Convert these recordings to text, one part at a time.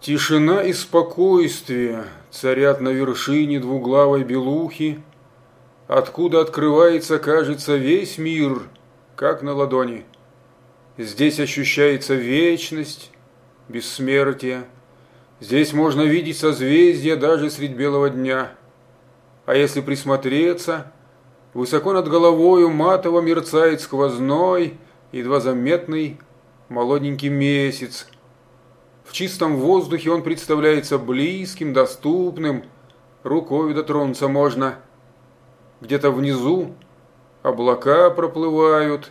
Тишина и спокойствие царят на вершине двуглавой белухи, откуда открывается, кажется, весь мир, как на ладони. Здесь ощущается вечность, бессмертие. Здесь можно видеть созвездия даже средь белого дня. А если присмотреться, высоко над головою матово мерцает сквозной, едва заметный молоденький месяц – в чистом воздухе он представляется близким, доступным, рукой дотронуться можно. Где-то внизу облака проплывают,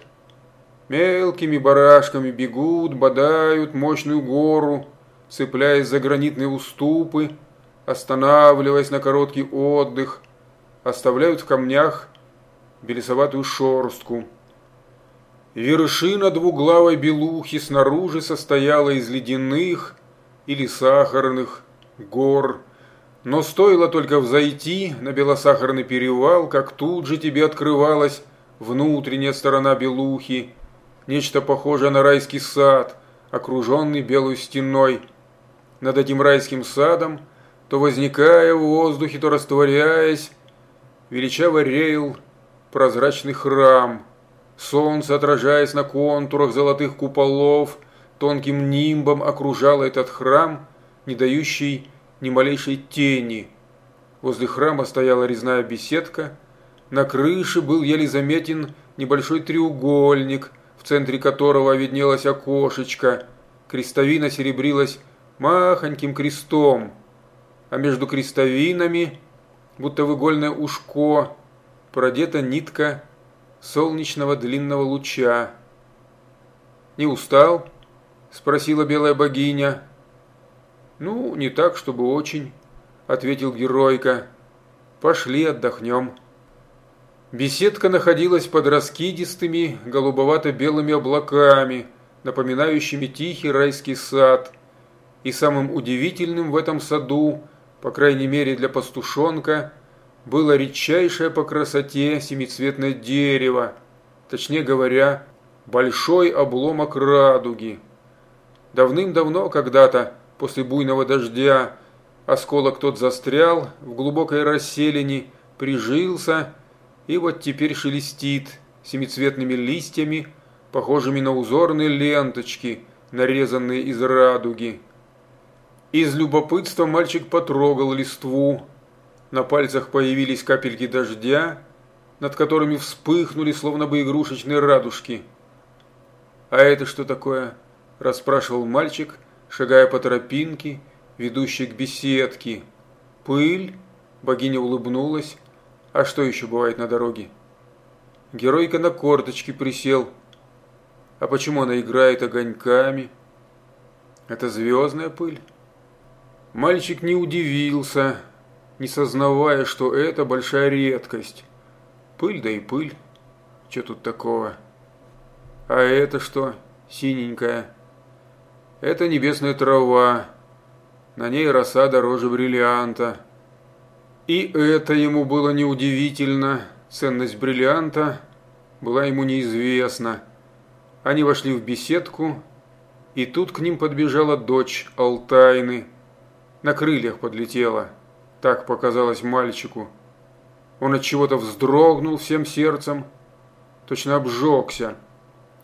мелкими барашками бегут, бодают мощную гору, цепляясь за гранитные уступы, останавливаясь на короткий отдых, оставляют в камнях белесоватую шорстку. Вершина двуглавой белухи снаружи состояла из ледяных или сахарных гор, но стоило только взойти на белосахарный перевал, как тут же тебе открывалась внутренняя сторона белухи, нечто похожее на райский сад, окруженный белой стеной. Над этим райским садом, то возникая в воздухе, то растворяясь, величаво реял прозрачный храм – Солнце, отражаясь на контурах золотых куполов, тонким нимбом окружало этот храм, не дающий ни малейшей тени. Возле храма стояла резная беседка, на крыше был еле заметен небольшой треугольник, в центре которого виднелось окошечко, крестовина серебрилась махоньким крестом, а между крестовинами, будто в игольное ушко, продета нитка солнечного длинного луча. «Не устал?» – спросила белая богиня. «Ну, не так, чтобы очень», – ответил геройка. «Пошли отдохнем». Беседка находилась под раскидистыми голубовато-белыми облаками, напоминающими тихий райский сад. И самым удивительным в этом саду, по крайней мере для пастушонка – было редчайшее по красоте семицветное дерево, точнее говоря, большой обломок радуги. Давным-давно, когда-то, после буйного дождя, осколок тот застрял в глубокой расселине, прижился и вот теперь шелестит семицветными листьями, похожими на узорные ленточки, нарезанные из радуги. Из любопытства мальчик потрогал листву, на пальцах появились капельки дождя, над которыми вспыхнули, словно бы игрушечные радужки. «А это что такое?» – расспрашивал мальчик, шагая по тропинке, ведущей к беседке. «Пыль?» – богиня улыбнулась. «А что еще бывает на дороге?» Геройка на корточки присел. «А почему она играет огоньками?» «Это звездная пыль?» Мальчик не удивился, не сознавая, что это большая редкость. Пыль да и пыль. Что тут такого? А это что, синенькая? Это небесная трава. На ней роса дороже бриллианта. И это ему было неудивительно. Ценность бриллианта была ему неизвестна. Они вошли в беседку, и тут к ним подбежала дочь Алтайны. На крыльях подлетела. Так показалось мальчику. Он от чего-то вздрогнул всем сердцем, точно обжегся,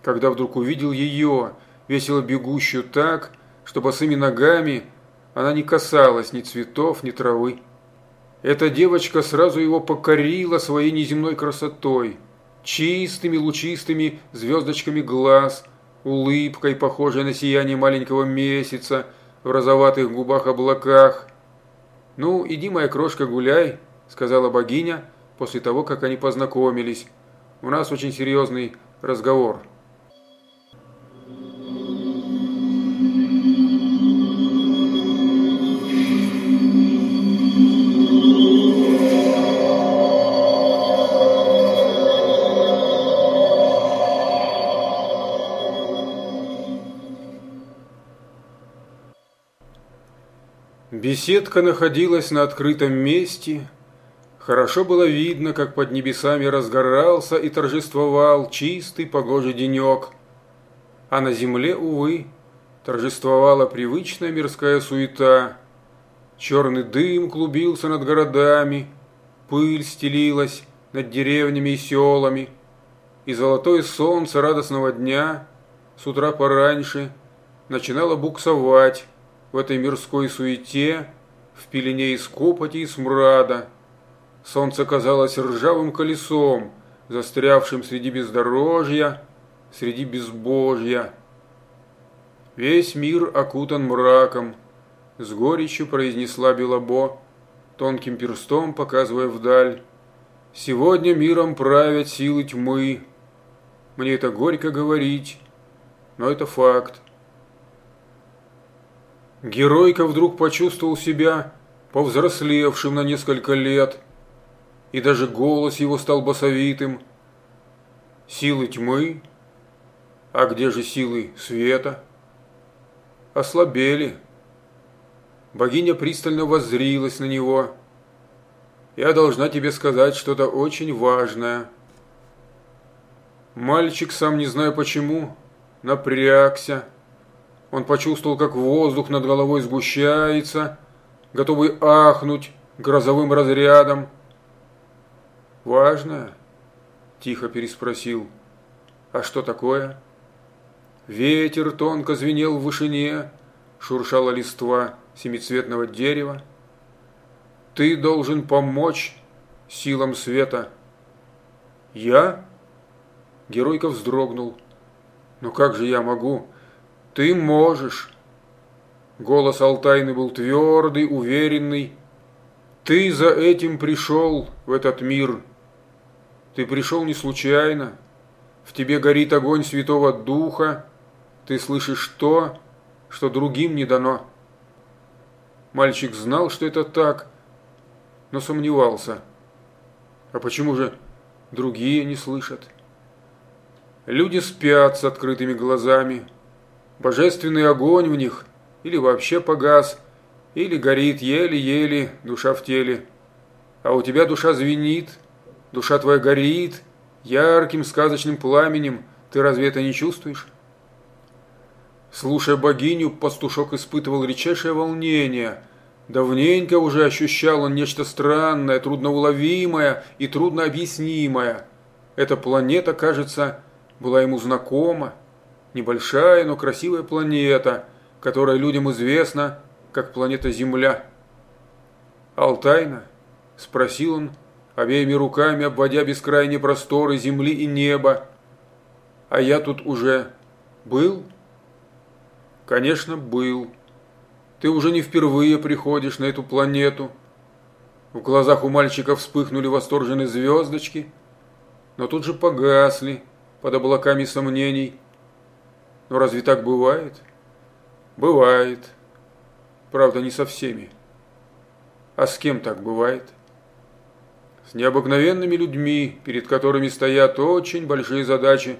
когда вдруг увидел ее, весело бегущую так, что босыми ногами она не касалась ни цветов, ни травы. Эта девочка сразу его покорила своей неземной красотой, чистыми лучистыми звездочками глаз, улыбкой, похожей на сияние маленького месяца в розоватых губах облаках – «Ну, иди, моя крошка, гуляй», – сказала богиня после того, как они познакомились. «У нас очень серьезный разговор». Беседка находилась на открытом месте. Хорошо было видно, как под небесами разгорался и торжествовал чистый погожий денек. А на земле, увы, торжествовала привычная мирская суета. Черный дым клубился над городами, пыль стелилась над деревнями и селами, и золотое солнце радостного дня с утра пораньше начинало буксовать в этой мирской суете, в пелене из копоти и смрада. Солнце казалось ржавым колесом, застрявшим среди бездорожья, среди безбожья. Весь мир окутан мраком, с горечью произнесла Белобо, тонким перстом показывая вдаль. Сегодня миром правят силы тьмы. Мне это горько говорить, но это факт. Геройка вдруг почувствовал себя повзрослевшим на несколько лет, и даже голос его стал басовитым. Силы тьмы? А где же силы света? ослабели. Богиня пристально воззрилась на него. «Я должна тебе сказать что-то очень важное». Мальчик, сам не знаю почему, напрягся. Он почувствовал, как воздух над головой сгущается, готовый ахнуть грозовым разрядом. «Важное?» – тихо переспросил. «А что такое?» Ветер тонко звенел в вышине, шуршала листва семицветного дерева. Ты должен помочь силам света. Я? Геройка вздрогнул. Но как же я могу? Ты можешь. Голос Алтайны был твердый, уверенный. Ты за этим пришел в этот мир. Ты пришел не случайно. В тебе горит огонь Святого Духа, ты слышишь то, что другим не дано. Мальчик знал, что это так, но сомневался. А почему же другие не слышат? Люди спят с открытыми глазами. Божественный огонь в них или вообще погас, или горит еле-еле душа в теле. А у тебя душа звенит, душа твоя горит ярким сказочным пламенем. Ты разве это не чувствуешь? Слушая богиню, пастушок испытывал редчайшее волнение. Давненько уже ощущал он нечто странное, трудноуловимое и труднообъяснимое. Эта планета, кажется, была ему знакома. Небольшая, но красивая планета, которая людям известна как планета Земля. «Алтайна?» – спросил он, обеими руками обводя бескрайние просторы земли и неба. «А я тут уже был?» Конечно, был. Ты уже не впервые приходишь на эту планету. В глазах у мальчика вспыхнули восторженные звездочки, но тут же погасли под облаками сомнений. Но разве так бывает? Бывает. Правда, не со всеми. А с кем так бывает? С необыкновенными людьми, перед которыми стоят очень большие задачи.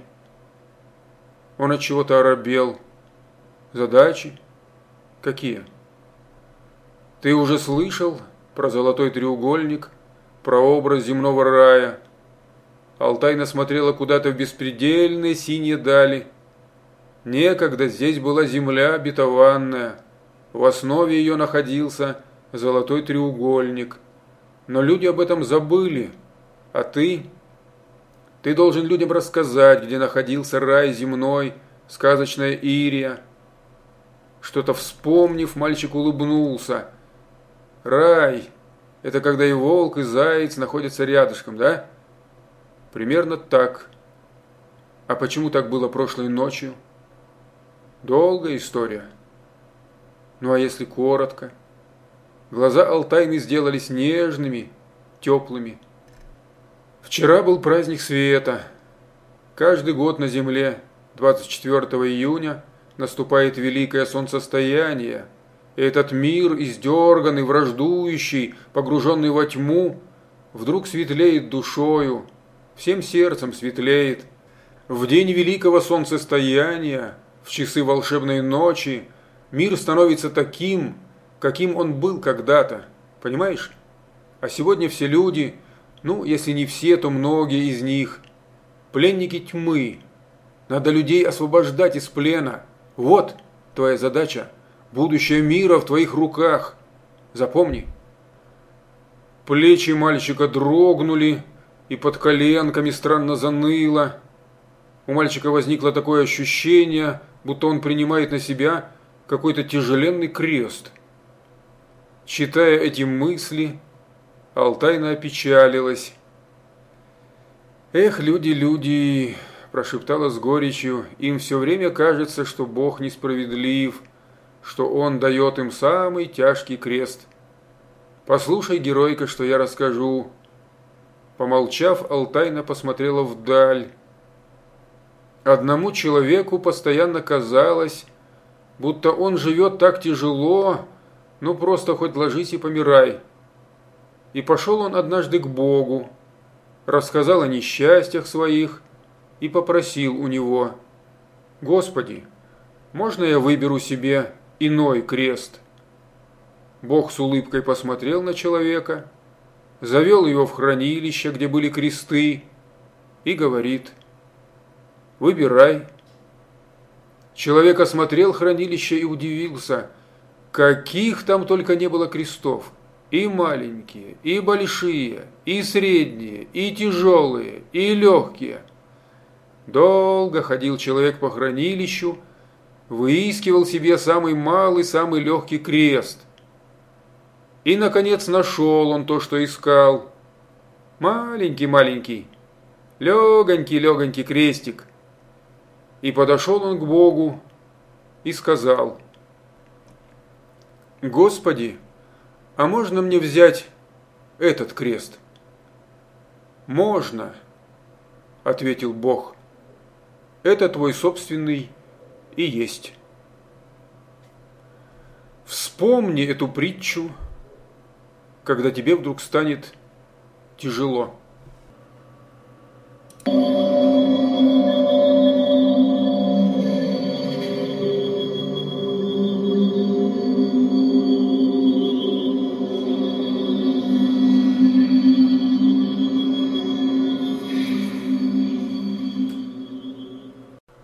Он от чего-то оробел – Задачи? Какие? Ты уже слышал про золотой треугольник, про образ земного рая? Алтайна смотрела куда-то в беспредельные синие дали. Некогда здесь была земля обетованная. В основе ее находился золотой треугольник. Но люди об этом забыли. А ты? Ты должен людям рассказать, где находился рай земной, сказочная Ирия, что-то вспомнив, мальчик улыбнулся. Рай – это когда и волк, и заяц находятся рядышком, да? Примерно так. А почему так было прошлой ночью? Долгая история. Ну а если коротко? Глаза Алтайны сделались нежными, теплыми. Вчера был праздник света. Каждый год на Земле, 24 июня – наступает великое солнцестояние, и этот мир, издерганный, враждующий, погруженный во тьму, вдруг светлеет душою, всем сердцем светлеет. В день великого солнцестояния, в часы волшебной ночи, мир становится таким, каким он был когда-то, понимаешь? А сегодня все люди, ну, если не все, то многие из них, пленники тьмы. Надо людей освобождать из плена – вот, Твоя задача – будущее мира в твоих руках. Запомни. Плечи мальчика дрогнули, и под коленками странно заныло. У мальчика возникло такое ощущение, будто он принимает на себя какой-то тяжеленный крест. Читая эти мысли, Алтайна опечалилась. «Эх, люди, люди!» – прошептала с горечью. «Им все время кажется, что Бог несправедлив, что Он дает им самый тяжкий крест. Послушай, геройка, что я расскажу». Помолчав, Алтайна посмотрела вдаль. Одному человеку постоянно казалось, будто он живет так тяжело, ну просто хоть ложись и помирай. И пошел он однажды к Богу, рассказал о несчастьях своих и попросил у него, «Господи, можно я выберу себе иной крест?» Бог с улыбкой посмотрел на человека, завел его в хранилище, где были кресты, и говорит, «Выбирай». Человек осмотрел хранилище и удивился, каких там только не было крестов – и маленькие, и большие, и средние, и тяжелые, и легкие. Долго ходил человек по хранилищу, выискивал себе самый малый, самый легкий крест. И, наконец, нашел он то, что искал. Маленький-маленький, легонький-легонький крестик. И подошел он к Богу и сказал, «Господи, а можно мне взять этот крест? Можно, ответил Бог. Это твой собственный и есть. Вспомни эту притчу, когда тебе вдруг станет тяжело.